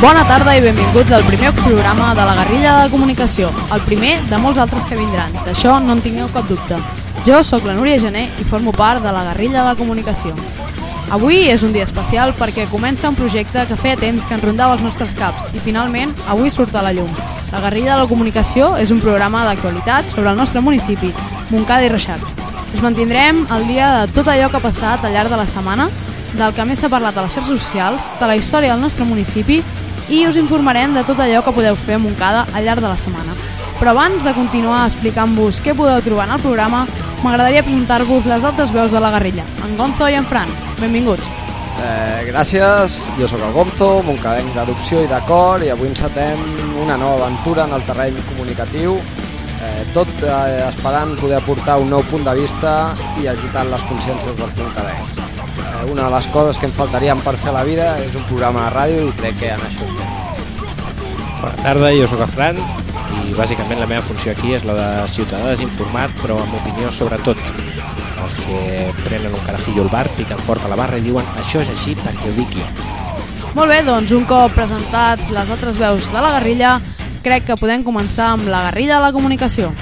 Bona tarda i benvinguts al primer programa de la Guerrilla de Comunicació, el primer de molts altres que vindran, d'això no en tingueu cap dubte. Jo sóc la Núria Gené i formo part de la Guerrilla de Comunicació. Avui és un dia especial perquè comença un projecte que feia temps que ens rondava els nostres caps i finalment avui surt a la llum. La Guerrilla de la Comunicació és un programa d'actualitat sobre el nostre municipi, Montcada i Reixac. Us mantindrem al dia de tot allò que ha passat al llarg de la setmana, del que més s'ha parlat a les xarxes socials, de la història del nostre municipi i us informarem de tot allò que podeu fer a Montcada al llarg de la setmana. Però abans de continuar explicant-vos què podeu trobar en el programa, m'agradaria presentar-vos les altres veus de la guerrilla, en Gonzo i en Fran. Benvinguts. Eh, gràcies, jo sóc el Gonzo, moncadenc d'adopció i d'acord i avui encetem una nova aventura en el terreny comunicatiu eh, tot eh, esperant poder aportar un nou punt de vista i agitant les consciències dels moncadencs. Una de les coses que em faltarien per fer la vida és un programa de ràdio i crec que en això estem. Bona tarda, jo sóc el Fran i bàsicament la meva funció aquí és la de ciutadà desinformat però amb opinió sobre tot. Els que prenen un carajillo al bar, piquen fort a la barra i diuen això és així perquè ho dic jo. Molt bé, doncs un cop presentats les altres veus de la guerrilla, crec que podem començar amb la guerrilla de la comunicació.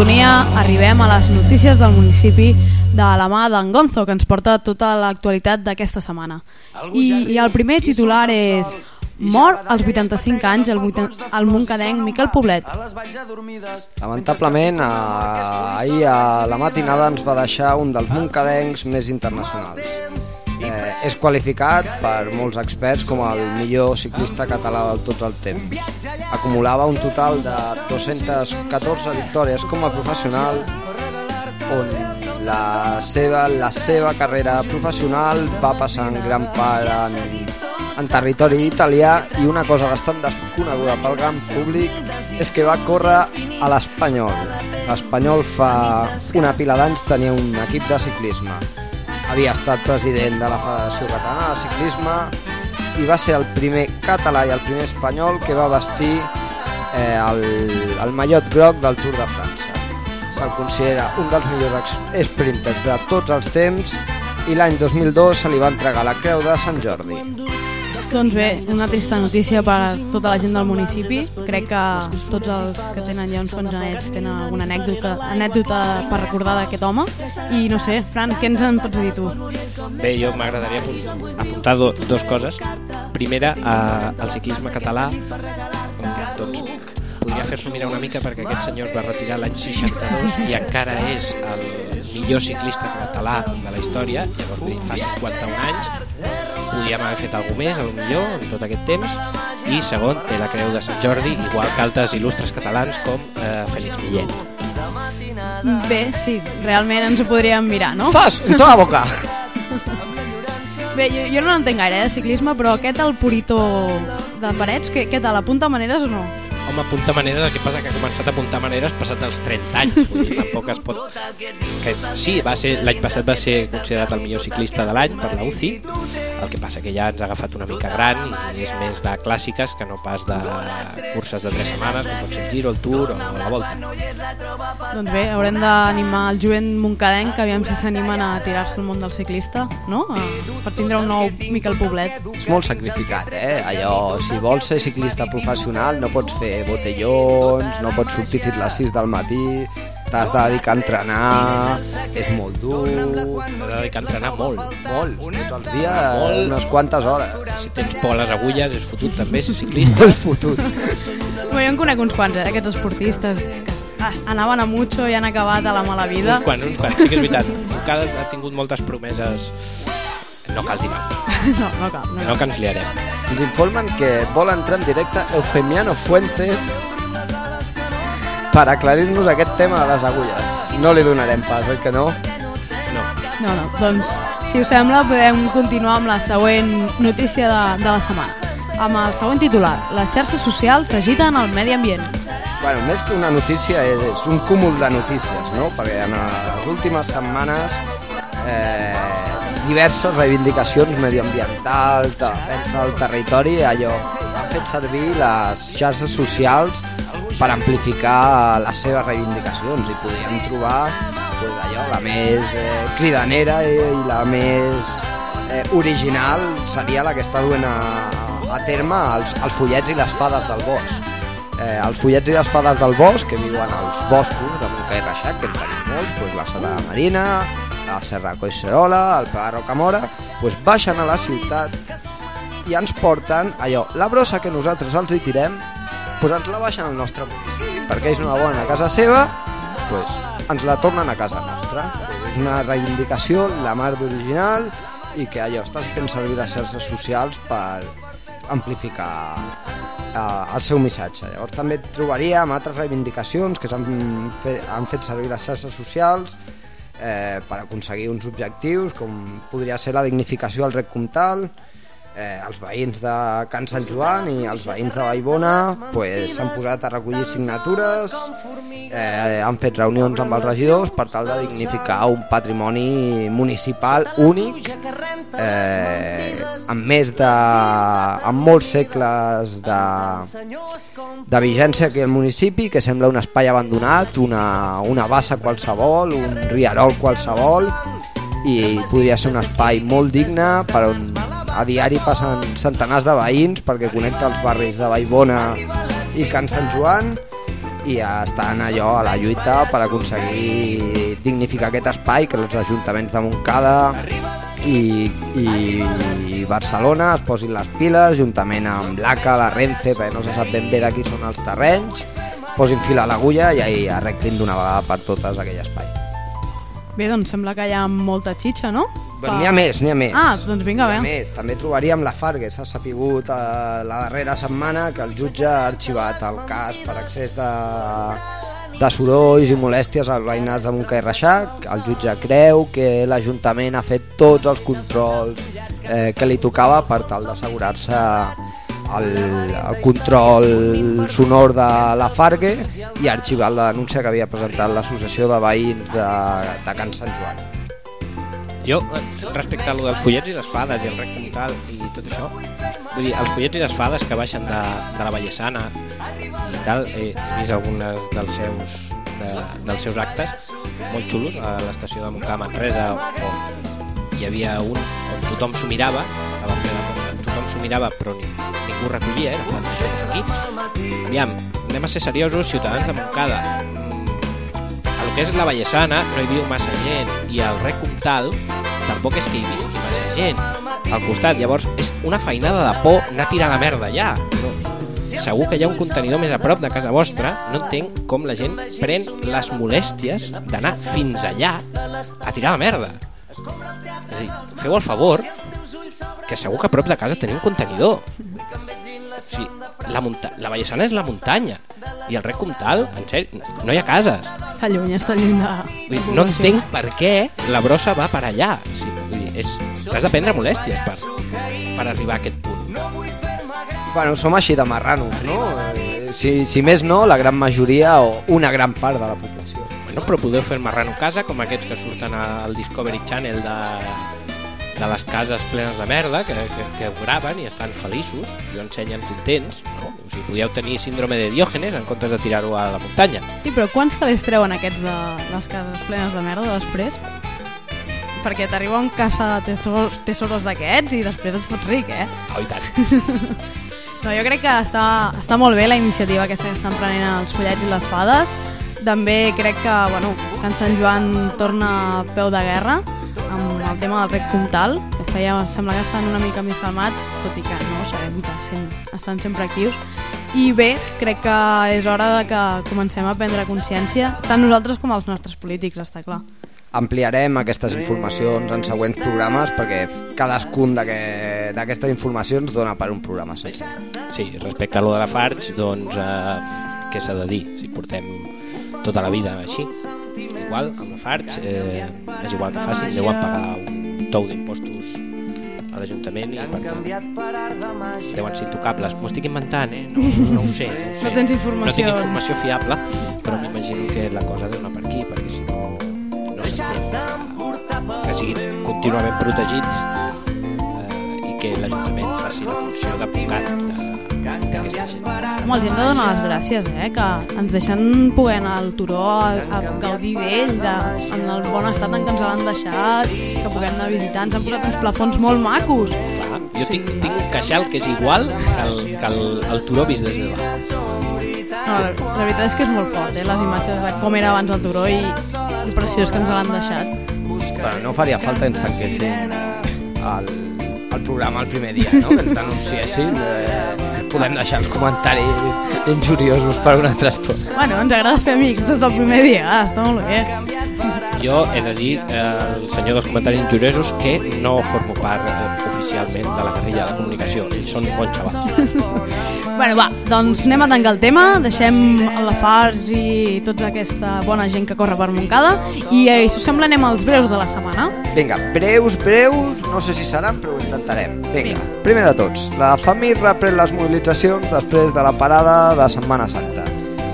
Sintonia arribem a les notícies del municipi de la mà d'en Gonzo, que ens porta tota l'actualitat d'aquesta setmana. I, I el primer titular és Mor als 85 anys el, el moncadenc Miquel Poblet. Lamentablement, eh, ahir a la matinada ens va deixar un dels moncadencs més internacionals. Eh, és qualificat per molts experts com el millor ciclista català del tot el temps. Acumulava un total de 214 victòries com a professional on la seva, la seva carrera professional va passar en gran part en, en territori italià i una cosa bastant desconeguda pel gran públic és que va córrer a l'Espanyol. L'Espanyol fa una pila d'anys tenia un equip de ciclisme. Havia estat president de la Federació Catalana de Ciclisme i va ser el primer català i el primer espanyol que va vestir eh, el, el mallot groc del Tour de França. Se'l considera un dels millors sprinters de tots els temps i l'any 2002 se li va entregar la Creu de Sant Jordi. Doncs bé, una trista notícia per a tota la gent del municipi. Crec que tots els que tenen ja uns quants anets tenen alguna anècdota, anècdota per recordar d'aquest home. I no sé, Fran, què ens en pots dir tu? Bé, jo m'agradaria apun- apuntar do, dos coses. Primera, eh, el ciclisme català, doncs, podria fer-s'ho mirar una mica perquè aquest senyor es va retirar l'any 62 i encara és el millor ciclista català de la història, llavors fa 51 anys, podíem haver fet alguna més, a lo millor, en tot aquest temps, i segon, té la Creu de Sant Jordi, igual que altres il·lustres catalans com eh, Félix Millet. Bé, sí, realment ens ho podríem mirar, no? Fas! En tota la boca! Bé, jo, jo no entenc gaire eh, de ciclisme, però aquest el Purito de Parets, què, què tal, apunta maneres o no? Home, apunta maneres, el que passa que ha començat a apuntar maneres passat els 30 anys, vull dir, tampoc es pot... Que, sí, va ser l'any passat va ser considerat el millor ciclista de l'any per la UCI, el que passa que ja ens ha agafat una mica gran i és més de clàssiques que no pas de curses de 3 setmanes, com pot ser el Giro, el Tour o la Volta. Doncs bé, haurem d'animar el jovent moncadenc, que aviam si s'animen a tirar-se al món del ciclista, no? Per tindre un nou Miquel Poblet. És molt sacrificat, eh? Allò, si vols ser ciclista professional no pots fer botellons, no pots sortir fins les 6 del matí, t'has de dedicar a entrenar, és molt dur, T'has de dedicar a entrenar molt. molt, tots els dies, Molt. unes quantes hores. Si tens por a les agulles és fotut també ser ciclista. Molt fotut. Bé, jo en conec uns quants, eh, d'aquests esportistes que anaven a mucho i han acabat a la mala vida. Uns quants, uns quants, sí que és veritat. Cada ha tingut moltes promeses. No cal dir No, no cal. No que cal. no que ens liarem. Ens informen que vol entrar en directe Eufemiano Fuentes per aclarir-nos aquest tema de les agulles. No li donarem pas, oi que no? No. No, no, doncs Si us sembla, podem continuar amb la següent notícia de, de la setmana. Amb el següent titular, les xarxes socials agiten el medi ambient. Bueno, més que una notícia, és, és un cúmul de notícies, no? Perquè en les últimes setmanes eh, diverses reivindicacions mediambientals, de defensa del territori, allò, han fet servir les xarxes socials per amplificar les seves reivindicacions i podríem trobar pues, allò, la més eh, cridanera i, i la més eh, original seria la que està duent a, a terme els, els follets i les fades del bosc. Eh, els follets i les fades del bosc que viuen als boscos de Montcà i Reixac, que en tenim molts, pues, la Serra Marina, la Serra Coixerola, el Pla de Rocamora, pues, baixen a la ciutat i ens porten allò, la brossa que nosaltres els hi tirem, pues ens la baixen al nostre municipi, perquè no la volen a casa seva, pues, ens la tornen a casa nostra. És una reivindicació, la mar d'original, i que allò, estan fent servir les xarxes socials per amplificar eh, el seu missatge. Llavors també trobaríem altres reivindicacions que s'han fet, han fet servir les xarxes socials eh, per aconseguir uns objectius com podria ser la dignificació del rec comtal, eh, els veïns de Can Sant Joan i els veïns de Vallbona s'han pues, posat a recollir signatures, eh, han fet reunions amb els regidors per tal de dignificar un patrimoni municipal únic eh, amb més de amb molts segles de, de vigència aquí al municipi que sembla un espai abandonat una, una bassa qualsevol un riarol qualsevol i podria ser un espai molt digne per on a diari passen centenars de veïns perquè connecta els barris de Vallbona i Can Sant Joan i estan allò a la lluita per aconseguir dignificar aquest espai que els ajuntaments de Montcada i, i, i Barcelona es posin les piles juntament amb l'ACA, la Renfe perquè no se sap ben bé de qui són els terrenys posin fil a l'agulla i arreglin d'una vegada per totes aquell espai Bé, doncs sembla que hi ha molta xitxa, no? Bueno, n'hi ha més, n'hi ha més. Ah, doncs vinga, bé. més. També trobaríem la Fargue. S'ha sapigut eh, la darrera setmana que el jutge ha arxivat el cas per accés de, de sorolls i molèsties als veïnats de Montcà i Reixac. El jutge creu que l'Ajuntament ha fet tots els controls eh, que li tocava per tal d'assegurar-se el, control sonor de la Fargue i ha arxivat la denúncia que havia presentat l'Associació de Veïns de, de Can Sant Joan. Jo, eh, respecte a lo dels follets i les fades i el rec comtal i tot això, vull dir, els follets i les fades que baixen de, de la Vallesana i tal, he, he vist algunes dels seus, de, dels seus actes molt xulos a l'estació de Montcà Manresa on hi havia un on tothom s'ho mirava, estava tothom s'ho mirava però ni, ningú recollia, era quan aquí. Aviam, anem a ser seriosos, ciutadans de Montcada. Mm, A lo que és la Vallesana no hi viu massa gent i al Rec Comtal tampoc és que hi visqui massa gent al costat. Llavors és una feinada de por anar a tirar la merda allà. No, segur que hi ha un contenidor més a prop de casa vostra. No entenc com la gent pren les molèsties d'anar fins allà a tirar la merda. És a dir, feu el favor que segur que a prop de casa teniu un contenidor. Sí, la, munta la Vallesana és la muntanya i el rec comtal, en sèrio, no hi ha cases. Està lluny, està lluny de... Vull dir, no entenc per què la brossa va per allà. Sí, vull dir, és, has de prendre molèsties per, per arribar a aquest punt. Bueno, som així de marranos, no? Eh, Si, si més no, la gran majoria o una gran part de la població. Bueno, però podeu fer marrano casa, com aquests que surten al Discovery Channel de, de les cases plenes de merda, que, que, que ho graven i estan feliços i ho ensenyen contents. No? O sigui, podíeu tenir síndrome de Diògenes en comptes de tirar-ho a la muntanya. Sí, però quants calés treuen aquests de les cases plenes de merda després? Perquè t'arriba un caça de tesoros, tesoros d'aquests i després et fots ric, eh? Oh, i tant. No, jo crec que està, està molt bé la iniciativa aquesta que estan prenent els follets i les fades. També crec que, bueno, Can Sant Joan torna a peu de guerra amb el tema del rec comtal, que feia, sembla que estan una mica més calmats, tot i que no, sabem que sem estan sempre actius. I bé, crec que és hora de que comencem a prendre consciència, tant nosaltres com els nostres polítics, està clar. Ampliarem aquestes informacions en següents programes perquè cadascun d'aquest- d'aquestes informacions dona per un programa sencer. Sí, respecte a lo de la Farge, doncs, eh, què s'ha de dir? Si portem tota la vida així. Igual, amb la Farge, eh, és igual que facin, deuen pagar un, tou d'impostos a l'Ajuntament i per tant deuen ser intocables. M'ho estic inventant, eh? No, no, no ho sé. No, ho sé. No tens informació. No tinc informació fiable, però m'imagino que la cosa deu anar per aquí, perquè si no, no s'entén que siguin contínuament protegits que l'Ajuntament faci la funció d'advocat d'aquesta gent. Home, els hem de donar les gràcies, eh? que ens deixen poder anar al turó a, a gaudir d'ell, de, en el bon estat en què ens l'han deixat, que puguem anar a visitar. Ens han posat uns plafons molt macos. Clar, jo tinc, tinc un queixal que és igual que el, que el, el turó vist des de dalt. No, la, la veritat és que és molt fort, eh? les imatges de com era abans el turó i el preciós que ens l'han deixat. Bueno, no faria falta que ens tanquessin el programa el primer dia, no? que ens denunciessin. Eh, podem deixar els comentaris injuriosos per una altra estona. Bueno, ens agrada fer amics des del primer dia, ah, està molt bé. Jo he de dir, eh, el senyor dels comentaris injuriosos, que no formo part eh, oficialment de la guerrilla de comunicació. Ells són bons xavals. Bueno, va, doncs anem a tancar el tema, deixem el Lafarge i tota aquesta bona gent que corre per Montcada i, eh, si us sembla, anem als breus de la setmana. Vinga, breus, breus, no sé si seran, però ho intentarem. Vinga, primer de tots, la FAMI reprèn les mobilitzacions després de la parada de Setmana Santa.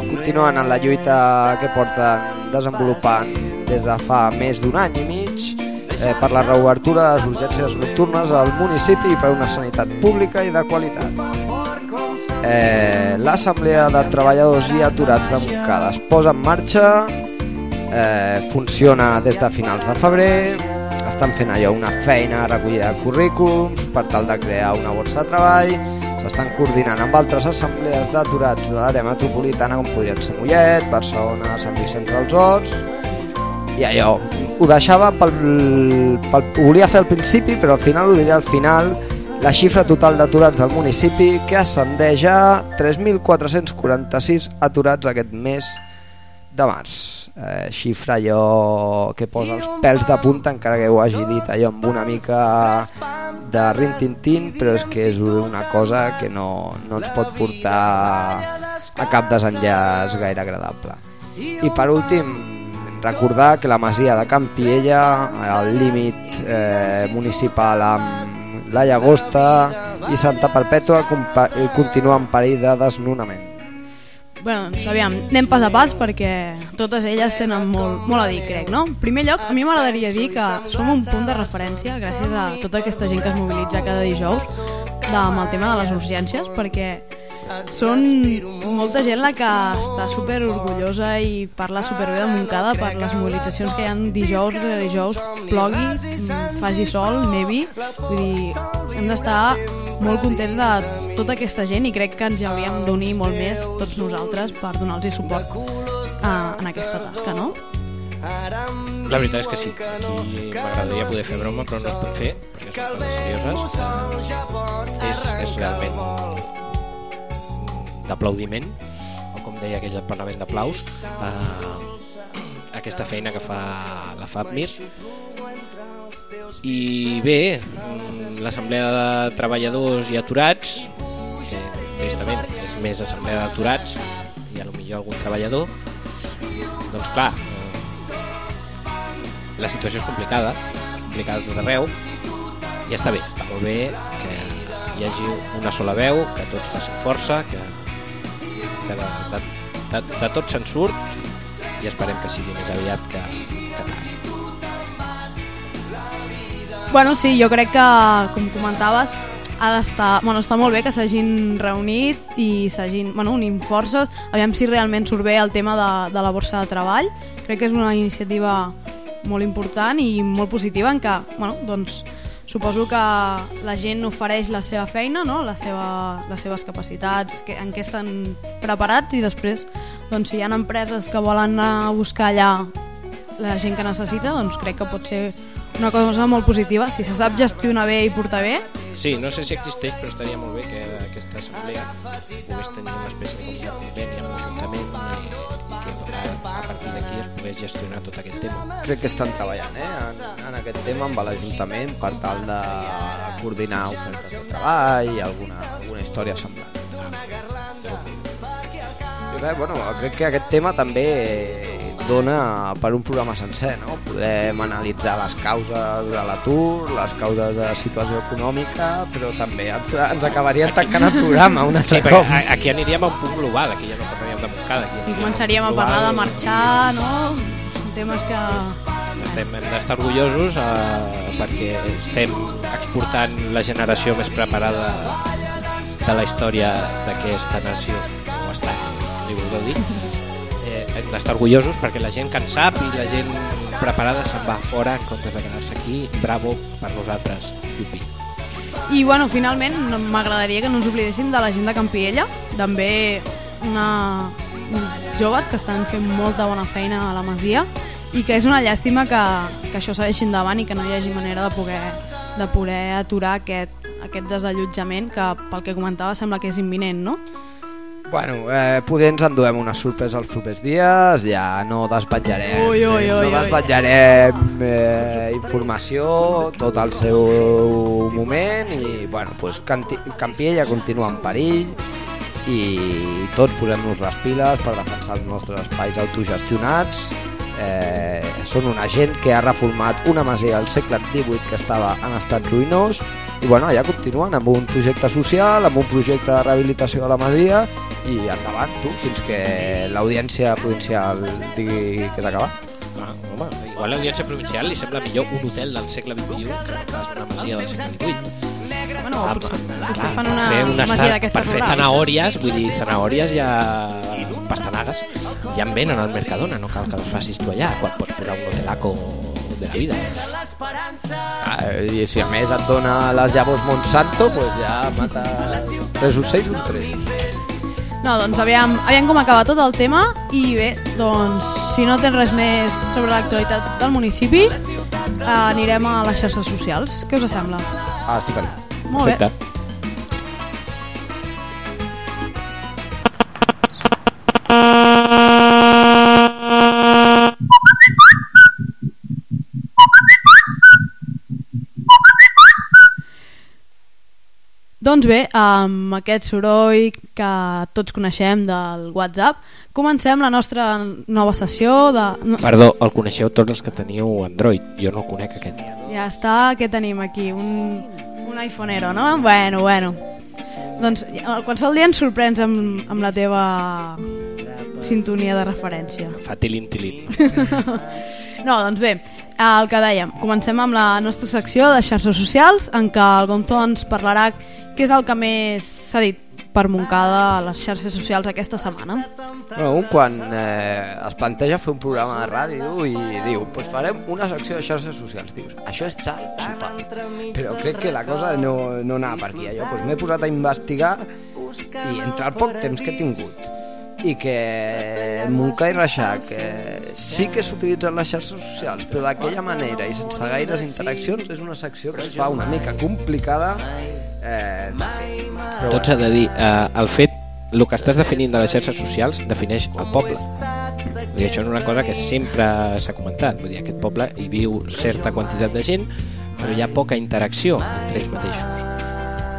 Continuen en la lluita que porten desenvolupant des de fa més d'un any i mig eh, per la reobertura de les urgències nocturnes al municipi i per una sanitat pública i de qualitat. Eh, L'Assemblea de Treballadors i Aturats de Montcada es posa en marxa, eh, funciona des de finals de febrer, estan fent allò una feina recollida de currículums per tal de crear una borsa de treball, s'estan coordinant amb altres assemblees d'aturats de l'àrea metropolitana com podrien ser Mollet, Barcelona, Sant Vicenç dels Horts. I allò, ho deixava pel, pel, ho volia fer al principi però al final ho diré al final la xifra total d'aturats del municipi que ascendeix a 3.446 aturats aquest mes de març. Eh, xifra allò que posa els pèls de punta encara que ho hagi dit allò amb una mica de rintintín però és que és una cosa que no, no ens pot portar a cap desenllaç gaire agradable. I per últim recordar que la masia de Campiella al límit eh, municipal amb la Llagosta i Santa Perpètua eh, continua en perill de desnonament Bueno, doncs aviam, anem pas a pas perquè totes elles tenen molt, molt a dir, crec, no? En primer lloc, a mi m'agradaria dir que som un punt de referència gràcies a tota aquesta gent que es mobilitza cada dijous amb el tema de les urgències, perquè són molta gent la que està super orgullosa i parla superbé de Montcada per les mobilitzacions que hi ha dijous dijous, plogui, mm, faci sol, nevi, vull dir, hem d'estar molt contents de tota aquesta gent i crec que ens hauríem d'unir molt més tots nosaltres per donar-los suport a, en aquesta tasca, no? La veritat és que sí, aquí m'agradaria poder fer broma, però no es pot fer, perquè són coses serioses. Eh, és, és realment d'aplaudiment, o com deia aquell Parlament d'aplaus, eh, aquesta feina que fa la FAPMIR. I bé, mm, l'Assemblea de Treballadors i Aturats, que tristament és més Assemblea d'Aturats i a lo millor algun treballador, doncs clar, eh, la situació és complicada, complicada tot arreu, i està bé, està molt bé que hi hagi una sola veu, que tots facin força, que, que de, de, de, de tot se'n surt i esperem que sigui més aviat que, que. Bueno, sí, jo crec que, com comentaves, ha d'estar... Bueno, està molt bé que s'hagin reunit i s'hagin bueno, unint forces. Aviam si realment surt bé el tema de, de la borsa de treball. Crec que és una iniciativa molt important i molt positiva en què, bueno, doncs, suposo que la gent ofereix la seva feina, no? la seva, les seves capacitats, que, en què estan preparats i després, doncs, si hi ha empreses que volen anar a buscar allà la gent que necessita, doncs crec que pot ser una cosa molt positiva. Si se sap gestionar bé i portar bé, Sí, no sé si existeix, però estaria molt bé que aquesta assemblea pogués tenir una espècie de conveni pogués gestionar tot aquest tema. crec que estan treballant eh, en, en aquest tema amb l'Ajuntament per tal de coordinar ofertes de treball i alguna, alguna història semblant. I res, bueno, crec que aquest tema també dona per un programa sencer, no? Podrem analitzar les causes de l'atur, les causes de la situació econòmica, però també ens, ens acabaria tancant el programa un altre Sí, cop. aquí aniríem a un punt global, aquí ja no parlaríem de Montcada. Aquí I començaríem a parlar de marxar, no? Temes que... Estem, hem d'estar orgullosos eh, perquè estem exportant la generació més preparada de la història d'aquesta nació, o estat, li vulgueu dir. Eh, hem d'estar orgullosos perquè la gent que en sap i la gent preparada se'n va fora en comptes de quedar-se aquí. Bravo per nosaltres, Yupi. I bueno, finalment m'agradaria que no ens oblidéssim de la gent de Campiella, també una joves que estan fent molta bona feina a la Masia i que és una llàstima que, que això segueixi endavant i que no hi hagi manera de poder, de poder aturar aquest, aquest desallotjament que pel que comentava sembla que és imminent, no? Bueno, eh, poder ens enduem una sorpresa els propers dies, ja no desvetllarem, Ui, ui, ui, no desvetllarem eh, informació tot el seu moment i bueno, pues, Campiella continua en perill i tots posem-nos les piles per defensar els nostres espais autogestionats eh, són una gent que ha reformat una masia del segle XVIII que estava en estat ruïnós i bueno, allà continuen amb un projecte social, amb un projecte de rehabilitació de la masia i endavant, tu, fins que l'audiència provincial digui que s'ha acabat. Home, igual l'audiència provincial li sembla millor un hotel del segle XXI que una masia del segle XVIII. Bueno, Ah, potser, clar, potser fan una, fer una masia d'aquestes Per fer rurals. zanahòries, vull dir, zanahòries ja... pastanagues, ja en venen al Mercadona, no cal que les facis tu allà, quan pots posar un hotelaco de la vida. Ah, I si a més et dona les llavors Monsanto, pues ja mata tres ocells un tret. No, doncs aviam, aviam com acaba tot el tema i bé, doncs si no tens res més sobre l'actualitat del municipi eh, anirem a les xarxes socials. Què us sembla? Ah, estic aquí. Molt bé. Perfecte. Doncs bé, amb aquest soroll que tots coneixem del WhatsApp, comencem la nostra nova sessió de... No, Perdó, el coneixeu tots els que teniu Android, jo no el conec aquest. Ja està, què tenim aquí? Un, un iPhoneero, no? Bueno, bueno. Doncs qualsevol dia ens sorprens amb, amb la teva sintonia de referència. Fa tilin-tilin. No, doncs bé, el que dèiem, comencem amb la nostra secció de xarxes socials, en què el Gonzo ens parlarà què és el que més s'ha dit per Montcada a les xarxes socials aquesta setmana. Bueno, un quan eh, es planteja fer un programa de ràdio i diu, pues farem una secció de xarxes socials, dius, això està xupant. Però crec que la cosa no, no anava per aquí. Jo pues, m'he posat a investigar i entre el poc temps que he tingut i que Montcà i Reixac eh, sí que s'utilitzen les xarxes socials però d'aquella manera i sense gaires interaccions és una secció que es fa una mica complicada eh, de fer però Tot s'ha de dir, eh, el fet, el que estàs definint de les xarxes socials defineix el poble. Dir, això és una cosa que sempre s'ha comentat. Vull dir, aquest poble hi viu certa quantitat de gent, però hi ha poca interacció entre ells mateixos.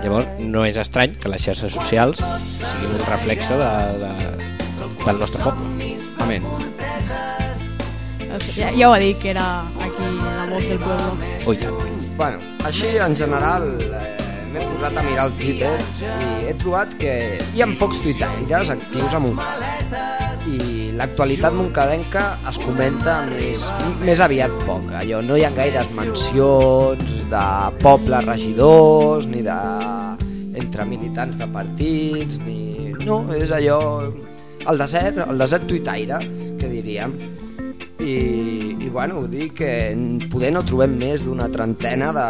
Llavors, no és estrany que les xarxes socials siguin un reflexe de, de, del nostre poble. Amén. Ja, ja ho ha dit, que era aquí la voz del pueblo. Oh, i tant. Bueno, així en general eh, posat a mirar el Twitter i he trobat que hi ha pocs tuitaires actius a Montcada i l'actualitat moncadenca es comenta més, més aviat poc. Allò, no hi ha gaires mencions de pobles regidors ni de entre militants de partits ni... no, és allò el desert, el desert tuitaire que diríem i, i bueno, dir que poder no trobem més d'una trentena de,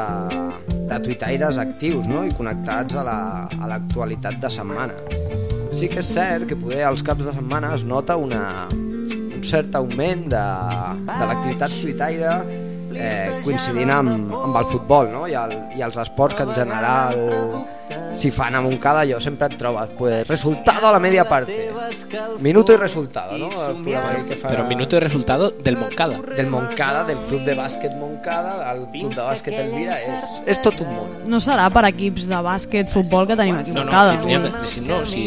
de tuitaires actius no? i connectats a la- a l'actualitat la, de setmana. Sí que és cert que poder als caps de setmana es nota una, un cert augment de, de l'activitat tuitaire eh, coincidint amb, amb el futbol no? I, el, i els esports que en general si fan a Montcada allò sempre et trobes pues, resultado a la media parte Minuto y resultado, ¿no? Que fa... Però minuto de resultado del Moncada. del Moncada, del club de bàsquet Moncada, el club de bàsquet Elvira, és, és tot un món. No serà per equips de bàsquet, futbol que tenim aquí No, a no, n'hi ha, si no, si,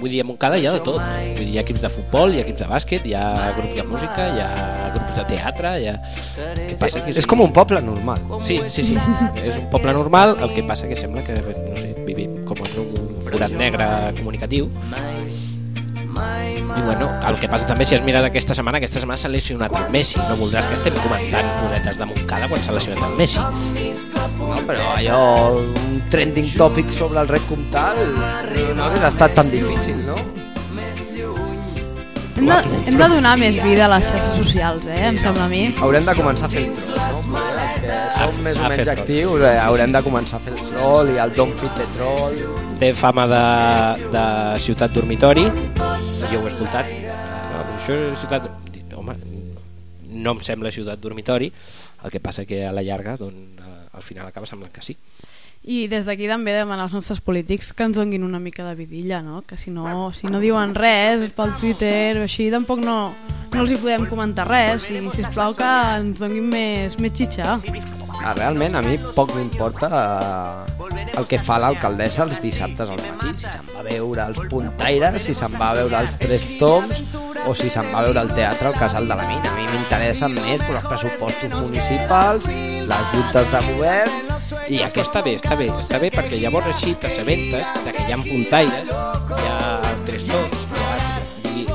vull dir, a Montcada hi ha de tot. Vull dir, hi ha equips de futbol, hi ha equips de bàsquet, hi ha grups de música, hi ha grups de teatre, hi ha... Què passa? Que És com un poble normal. Sí, sí, sí. És un poble normal, el que passa que sembla que, no sé, vivim com en un forat negre comunicatiu. I bueno, el que passa també si has mirat aquesta setmana, aquesta setmana s'ha lesionat el Messi. No voldràs que estem comentant cosetes de Montcada quan s'ha lesionat el Messi. No, però allò, un trending topic sobre el rec comtal no hauria estat tan difícil, no? Hem de, hem de donar més vida a les xarxes socials, eh? Em sembla a mi. Haurem de començar a fer el troll, no? Els que som més o menys troll. actius, eh, haurem de començar a fer el troll i el Don't Fit the Troll. Té fama de, de ciutat dormitori. Jo ho he escoltat. No, això és ciutat... Home, no em sembla ciutat dormitori. El que passa que a la llarga, doncs, eh, al final acaba semblant que sí. I des d'aquí també demanar als nostres polítics que ens donguin una mica de vidilla, no? Que si no, si no diuen res pel Twitter o així, tampoc no, no els hi podem comentar res. I sisplau que ens donguin més, més xitxa. Ah, realment a mi poc m'importa eh, el que fa l'alcaldessa els dissabtes al matí, si se'n va veure els puntaires, si se'n va veure els tres toms o si se'n va veure al teatre al Casal de la Mina. A mi m'interessen més pues, els pressupostos municipals, les juntes de govern i I aquest aquest... està bé, està bé, està bé perquè llavors així t'assabentes que hi ha puntaires, hi ha tres ha... i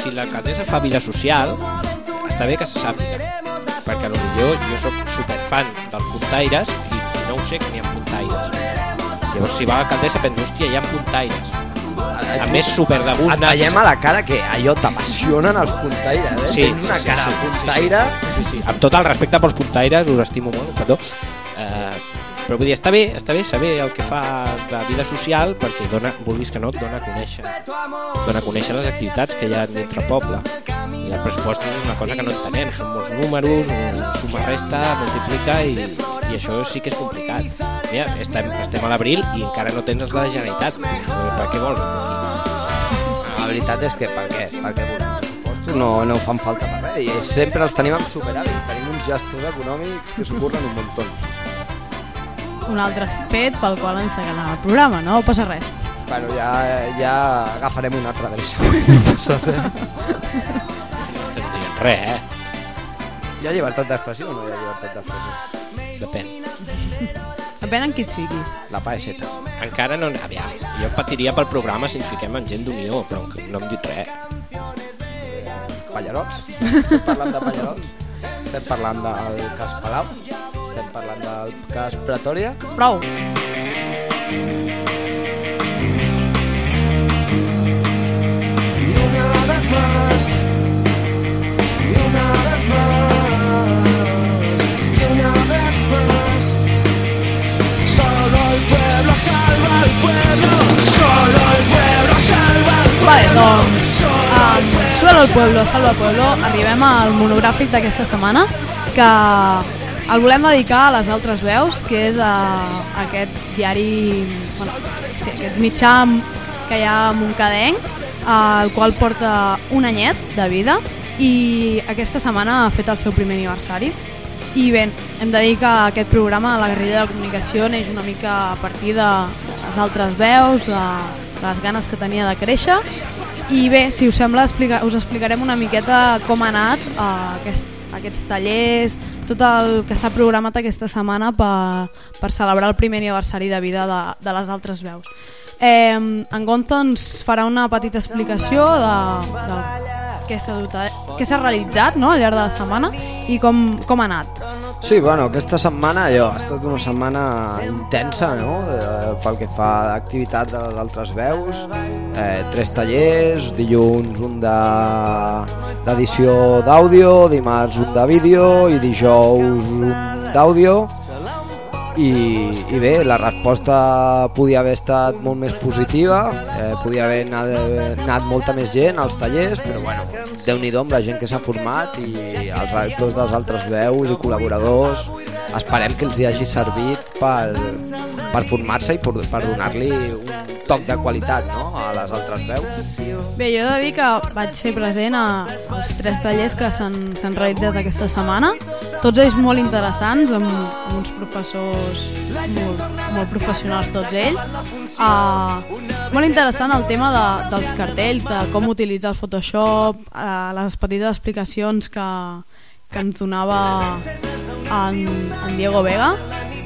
si l'alcaldessa fa vida social, està bé que se sàpiga, perquè potser jo sóc superfan dels puntaires i, i no ho sé que n'hi ha puntaires. Llavors si va l'alcaldessa penso, hòstia, hi ha puntaires. A més, super de gust. Et veiem a la cara que allò t'apassionen els puntaires, eh? Sí, Tens una sí, cara sí, sí, puntaire... Sí, sí, sí, sí. Amb tot el respecte pels puntaires, us estimo molt, perdó. Eh, però vull dir, està bé, està bé saber el que fa de vida social perquè dona, vulguis que no, et dona a conèixer dona a conèixer les activitats que hi ha dintre el poble i el pressupost és una cosa que no entenem són molts números, suma, resta multiplica i, i això sí que és complicat Mira, estem, estem a l'abril i encara no tens la Generalitat per què vols aquí? La veritat és que per què? Per què pressupostos? No, no fan falta per res i sempre els tenim amb superàvit. Tenim uns gestors econòmics que s'ho un muntó. Un altre fet pel qual ens seguirà el programa, no passa res. Bueno, ja, ja agafarem una altra adreça. No passa res. Res, eh? Hi ha llibertat d'expressió o no hi ha llibertat d'expressió? depèn Depèn en qui et fiquis. La paeseta. encara no... Aviam, jo patiria pel programa si ens fiquem en gent d'unió, però no hem dit res. Pallarols? Estem parlant de Pallarols? Estem parlant del cas Palau? Estem parlant del cas Pretòria? Prou! Vale, doncs, el Pueblo, Salva el Pueblo, arribem al monogràfic d'aquesta setmana, que el volem dedicar a les altres veus, que és a, a aquest diari, bueno, sí, aquest mitjà que hi ha a Montcadenc, el qual porta un anyet de vida i aquesta setmana ha fet el seu primer aniversari. I bé, hem de dir que aquest programa, la guerrilla de la comunicació, neix una mica a partir de les altres veus, de, les ganes que tenia de créixer. I bé, si us sembla, us explicarem una miqueta com ha anat uh, aquest, aquests tallers, tot el que s'ha programat aquesta setmana per, per celebrar el primer aniversari de vida de, de les altres veus. Eh, en Gonta ens farà una petita explicació de, de què s'ha què s'ha realitzat no, al llarg de la setmana i com, com ha anat. Sí, bueno, aquesta setmana jo, ha estat una setmana intensa, no?, eh, pel que fa a activitat de les altres veus, eh, tres tallers, dilluns un de- d'edició d'àudio, dimarts un de vídeo i dijous un d'àudio, i, i bé, la resposta podia haver estat molt més positiva, eh, podia haver anat, anat molta més gent als tallers, però bueno, déu nhi amb la gent que s'ha format i els redactors dels altres veus i col·laboradors esperem que els hi hagi servit per, per formar-se i per, per donar-li un toc de qualitat no? a les altres veus. Bé, jo he de dir que vaig ser present a, als tres tallers que s'han realitzat aquesta setmana, tots ells molt interessants, amb, amb uns professors molt, molt professionals tots ells. Uh, molt interessant el tema de, dels cartells, de com utilitzar el Photoshop, uh, les petites explicacions que, que ens donava en, en Diego Vega.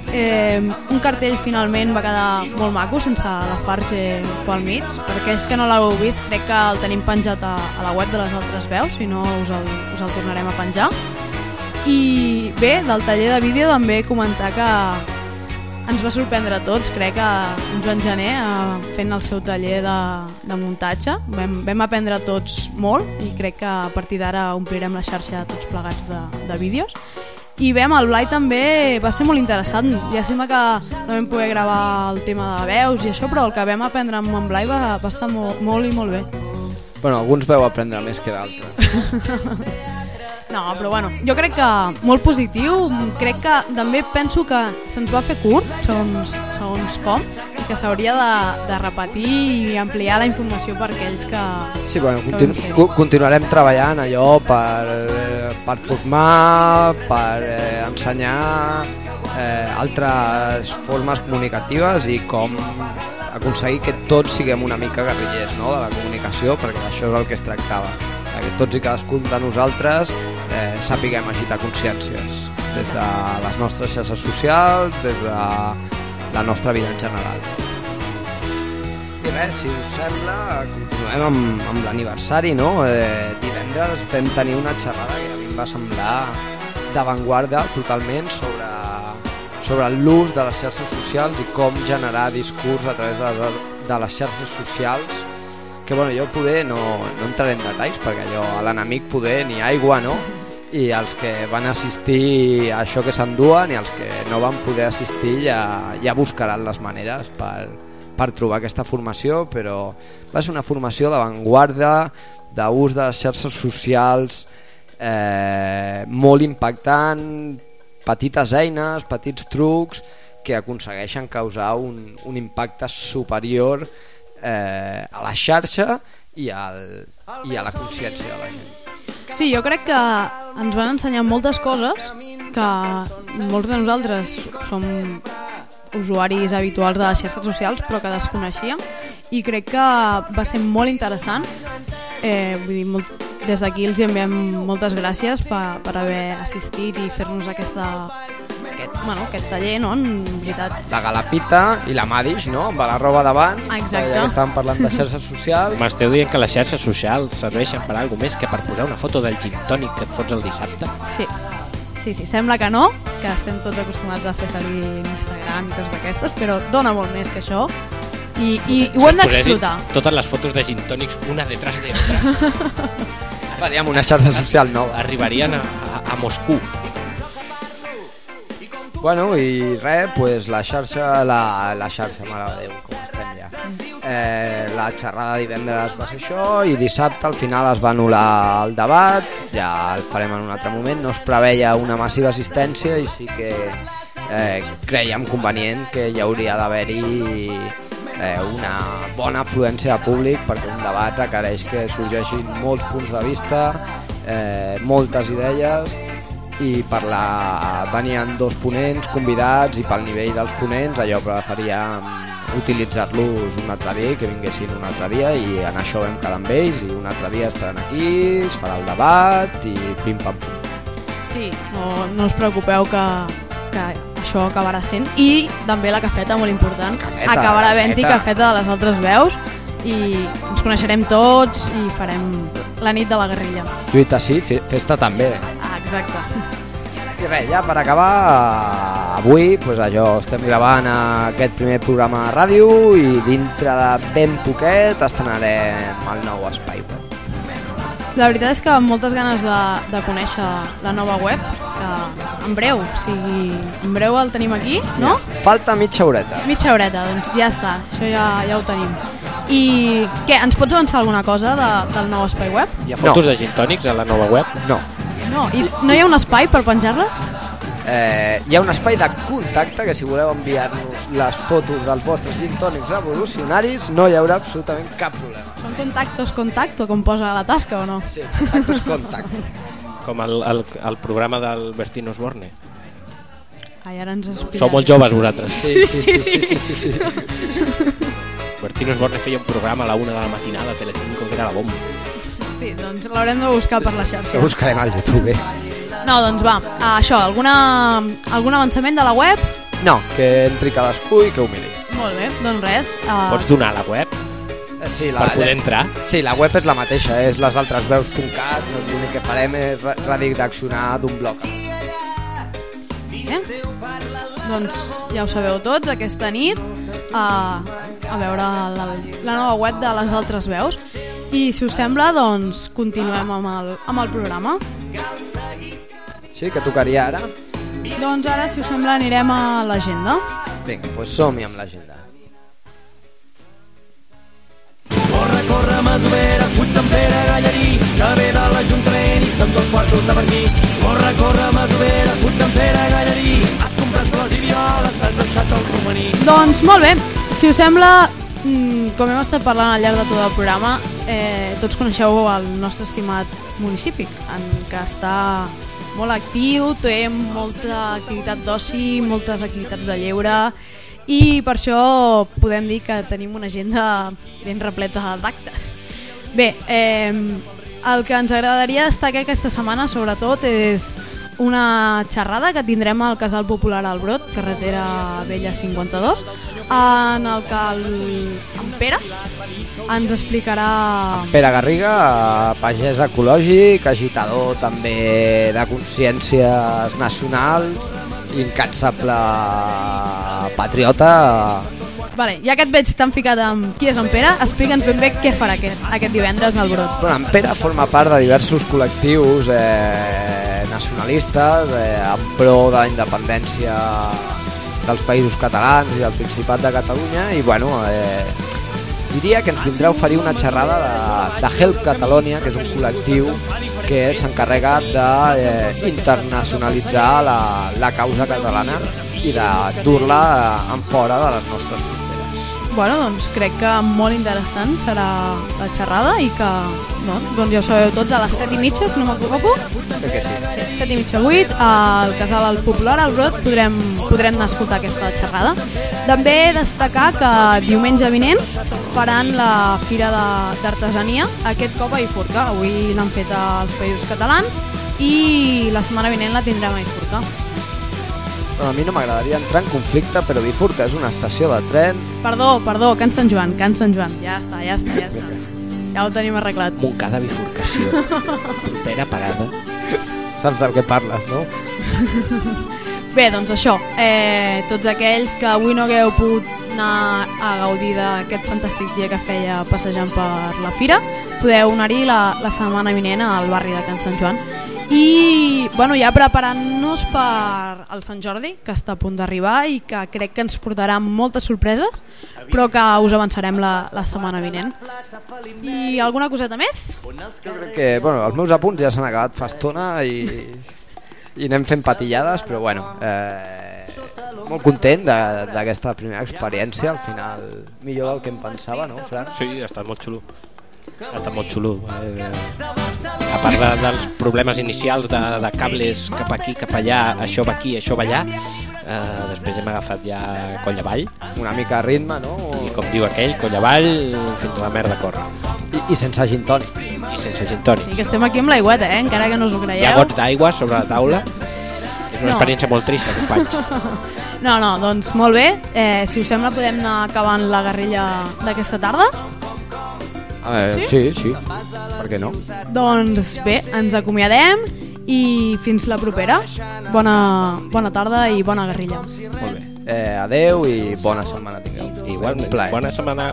Eh, un cartell finalment va quedar molt maco, sense la farge pel mig. Per aquells que no l'heu vist, crec que el tenim penjat a, a la web de les altres veus, si no us el, us el tornarem a penjar. I bé, del taller de vídeo també comentar que ens va sorprendre a tots, crec que en Joan Gené fent el seu taller de, de muntatge. Vam, vam aprendre tots molt i crec que a partir d'ara omplirem la xarxa tots plegats de, de vídeos. I bé, amb el Blai també va ser molt interessant. Llàstima que no vam poder gravar el tema de veus i això, però el que vam aprendre amb en Blai va, va estar molt, molt i molt bé. Bueno, alguns veu aprendre més que d'altres. No, però bueno, jo crec que molt positiu, crec que també penso que se'ns va fer curt, segons, segons com, i que s'hauria de, de repetir i ampliar la informació per aquells que... Sí, bueno, continu continuarem treballant allò per, per formar, per eh, ensenyar eh, altres formes comunicatives i com aconseguir que tots siguem una mica guerrillers no, de la comunicació, perquè això és el que es tractava, que tots i cadascun de nosaltres eh, sapiguem agitar consciències des de les nostres xarxes socials, des de la nostra vida en general. I res, si us sembla, continuem amb, amb l'aniversari, no? Eh, divendres vam tenir una xerrada que a mi em va semblar d'avantguarda totalment sobre, sobre l'ús de les xarxes socials i com generar discurs a través de les, de les xarxes socials que bueno, jo poder no, no entraré en detalls perquè jo a l'enemic poder ni aigua no i els que van assistir a això que s'enduen i els que no van poder assistir ja, ja buscaran les maneres per, per trobar aquesta formació, però va ser una formació d'avantguarda, d'ús de les xarxes socials, eh, molt impactant, petites eines, petits trucs que aconsegueixen causar un, un impacte superior eh, a la xarxa i, al, i a la consciència de la gent. Sí, jo crec que ens van ensenyar moltes coses que molts de nosaltres som usuaris habituals de les xarxes socials però que desconeixíem i crec que va ser molt interessant. Eh, vull dir, molt, des d'aquí els enviem moltes gràcies per, per haver assistit i fer-nos aquesta aquest, bueno, aquest taller, no? En veritat. La Galapita i la Madish, no? Amb la roba davant. Exacte. Ja estàvem parlant de xarxes socials. M'esteu dient que les xarxes socials serveixen per alguna més que per posar una foto del gin tònic que et fots el dissabte? Sí. Sí, sí, sembla que no, que estem tots acostumats a fer servir Instagram i coses d'aquestes, però dona molt més que això i, i, i ho hem d'explotar. Totes les fotos de gin tònics una detrás de otra. Faríem una xarxa social nova. Arribarien a, a, a Moscou. Bueno, i res, pues la xarxa, la, la xarxa, mare de Déu, com estem ja. Eh, la xerrada divendres va ser això i dissabte al final es va anul·lar el debat, ja el farem en un altre moment, no es preveia una massiva assistència i sí que eh, creiem convenient que hi hauria d'haver-hi eh, una bona afluència de públic perquè un debat requereix que sorgeixin molts punts de vista, eh, moltes idees i per la... venien dos ponents convidats i pel nivell dels ponents allò preferíem utilitzar-los un altre dia que vinguessin un altre dia i en això vam quedar amb ells i un altre dia estaran aquí, es farà el debat i pim-pam-pum. Sí, no, no us preocupeu que, que això acabarà sent i també la cafeta, molt important, cafeta, acabarà havent-hi cafeta de les altres veus i ens coneixerem tots i farem la nit de la guerrilla. Lluita sí, festa també. Ah, exacte. I res, ja per acabar, avui pues allò, estem gravant aquest primer programa de ràdio i dintre de ben poquet estrenarem el nou espai web. La veritat és que amb moltes ganes de, de conèixer la nova web, que en breu, o sigui, en breu el tenim aquí, no? Ja, falta mitja horeta. Mitja horeta, doncs ja està, això ja, ja ho tenim. I què, ens pots avançar alguna cosa de, del nou espai web? Hi ha fotos no. de gintònics a la nova web? No. No, i no hi ha un espai per penjar-les? eh, hi ha un espai de contacte que si voleu enviar-nos les fotos dels vostres gin tònics revolucionaris no hi haurà absolutament cap problema. Són contactos contacto, com posa la tasca o no? Sí, contactos contacte. Com el, el, el programa del Bertín Osborne. Ai, ara ens explicaré. Sou molt joves vosaltres. Sí, sí, sí, sí, sí, sí, sí. Bertín Osborne feia un programa a la una de la matinada a Telecinco que era la bomba. Sí, doncs l'haurem de buscar per la xarxa. Ho buscarem al YouTube. No, doncs va, això, alguna, algun avançament de la web? No, que entri cadascú i que ho miri. Molt bé, doncs res. Uh, Pots donar la web Eh, Sí, per poder entrar? Sí, la web és la mateixa, és lesaltresveus.cat, l'únic que farem és re- redireccionar d'un bloc. Bé, doncs ja ho sabeu tots, aquesta nit a, a veure la, la nova web de les altres veus i si us sembla doncs continuem amb el, amb el programa Sí, que tocaria ara? doncs ara si us sembla anirem a l'agenda Vinga, doncs som-hi amb l'agenda. Corre, corre, masovera, fuig d'en Pere Gallarí, que ve de l'Ajuntament i són dos quartos de per aquí. Corre, corre, masovera, fuig d'en Pere Gallarí, has comprat flors i violes, t'has deixat el romaní. doncs molt bé, si us sembla mm, com hem estat parlant al llarg de tot el programa eh, tots coneixeu el nostre estimat municipi en què està molt actiu, té molta activitat d'oci, moltes activitats de lleure i per això podem dir que tenim una agenda ben repleta d'actes. Bé, eh, el que ens agradaria destacar aquesta setmana sobretot és una xerrada que tindrem al Casal Popular al Brot, carretera Vella 52, en el que el, en Pere ens explicarà... Pere Garriga, pagès ecològic, agitador també de consciències nacionals, incansable patriota. Vale, ja que et veig tan ficat amb qui és en Pere, explica'ns ben bé què farà aquest, aquest divendres al Brot. Bueno, en Pere forma part de diversos col·lectius eh, nacionalistes eh, en pro de la independència dels països catalans i del Principat de Catalunya i bueno, eh, diria que ens vindrà a oferir una xerrada de, de Help Catalonia, que és un col·lectiu que s'encarrega d'internacionalitzar la, la causa catalana i de dur-la eh, en fora de les nostres. Bueno, doncs crec que molt interessant serà la xerrada i que, no, doncs ja ho sabeu tots, a les 7 i mitja, si no m'equivoco, Crec que sí. Sí, 7 i mitja 8, al Casal al Popular, al Brot, podrem, podrem anar a escoltar aquesta xerrada. També destacar que diumenge vinent faran la Fira de- d'Artesania, aquest cop a Ifurca. Avui l'han fet als Països Catalans i la setmana vinent la tindrem a Ifurca. A mi no m'agradaria entrar en conflicte, però Bifurca és una estació de tren Perdó, perdó, Can Sant Joan, Can Sant Joan. Ja està, ja està, ja està. Ja ho tenim arreglat. Montcada bifurcació. Propera parada. Saps del que parles, no? Bé, doncs això, eh, tots aquells que avui no hagueu pogut anar a gaudir d'aquest fantàstic dia que feia passejant per la fira, podeu anar-hi la, la setmana vinent al barri de Can Sant Joan. I bueno, ja preparant-nos per el Sant Jordi, que està a punt d'arribar i que crec que ens portarà moltes sorpreses, però que us avançarem la, la setmana vinent. I alguna coseta més? Jo crec que bueno, els meus apunts ja s'han acabat fa estona i, i anem fent patillades, però bueno, eh, molt content de- d'aquesta primera experiència, al final millor del que em pensava, no, Fran? Sí, ha estat molt xulo. Ha estat molt xulo. Eh, a part de, dels problemes inicials de, de cables cap aquí, cap allà, això va aquí, això va allà, eh, després hem agafat ja coll avall, Una mica de ritme, no? i com diu aquell, coll avall, fins a la merda corre. I, sense gin tònic. I sense gin tònic. Sí, que estem aquí amb l'aigüeta, eh? encara que no us ho Hi ha creieu. gots d'aigua sobre la taula. És una No. experiència molt trista, companys. No, no, doncs molt bé. Eh, si us sembla podem anar acabant la guerrilla d'aquesta tarda. Eh, sí? sí, sí. Per què no? Doncs bé, ens acomiadem i fins la propera. Bona, bona tarda i bona guerrilla. Molt bé. Eh, adeu i bona setmana tingueu. Igualment, Un plaer. bona setmana.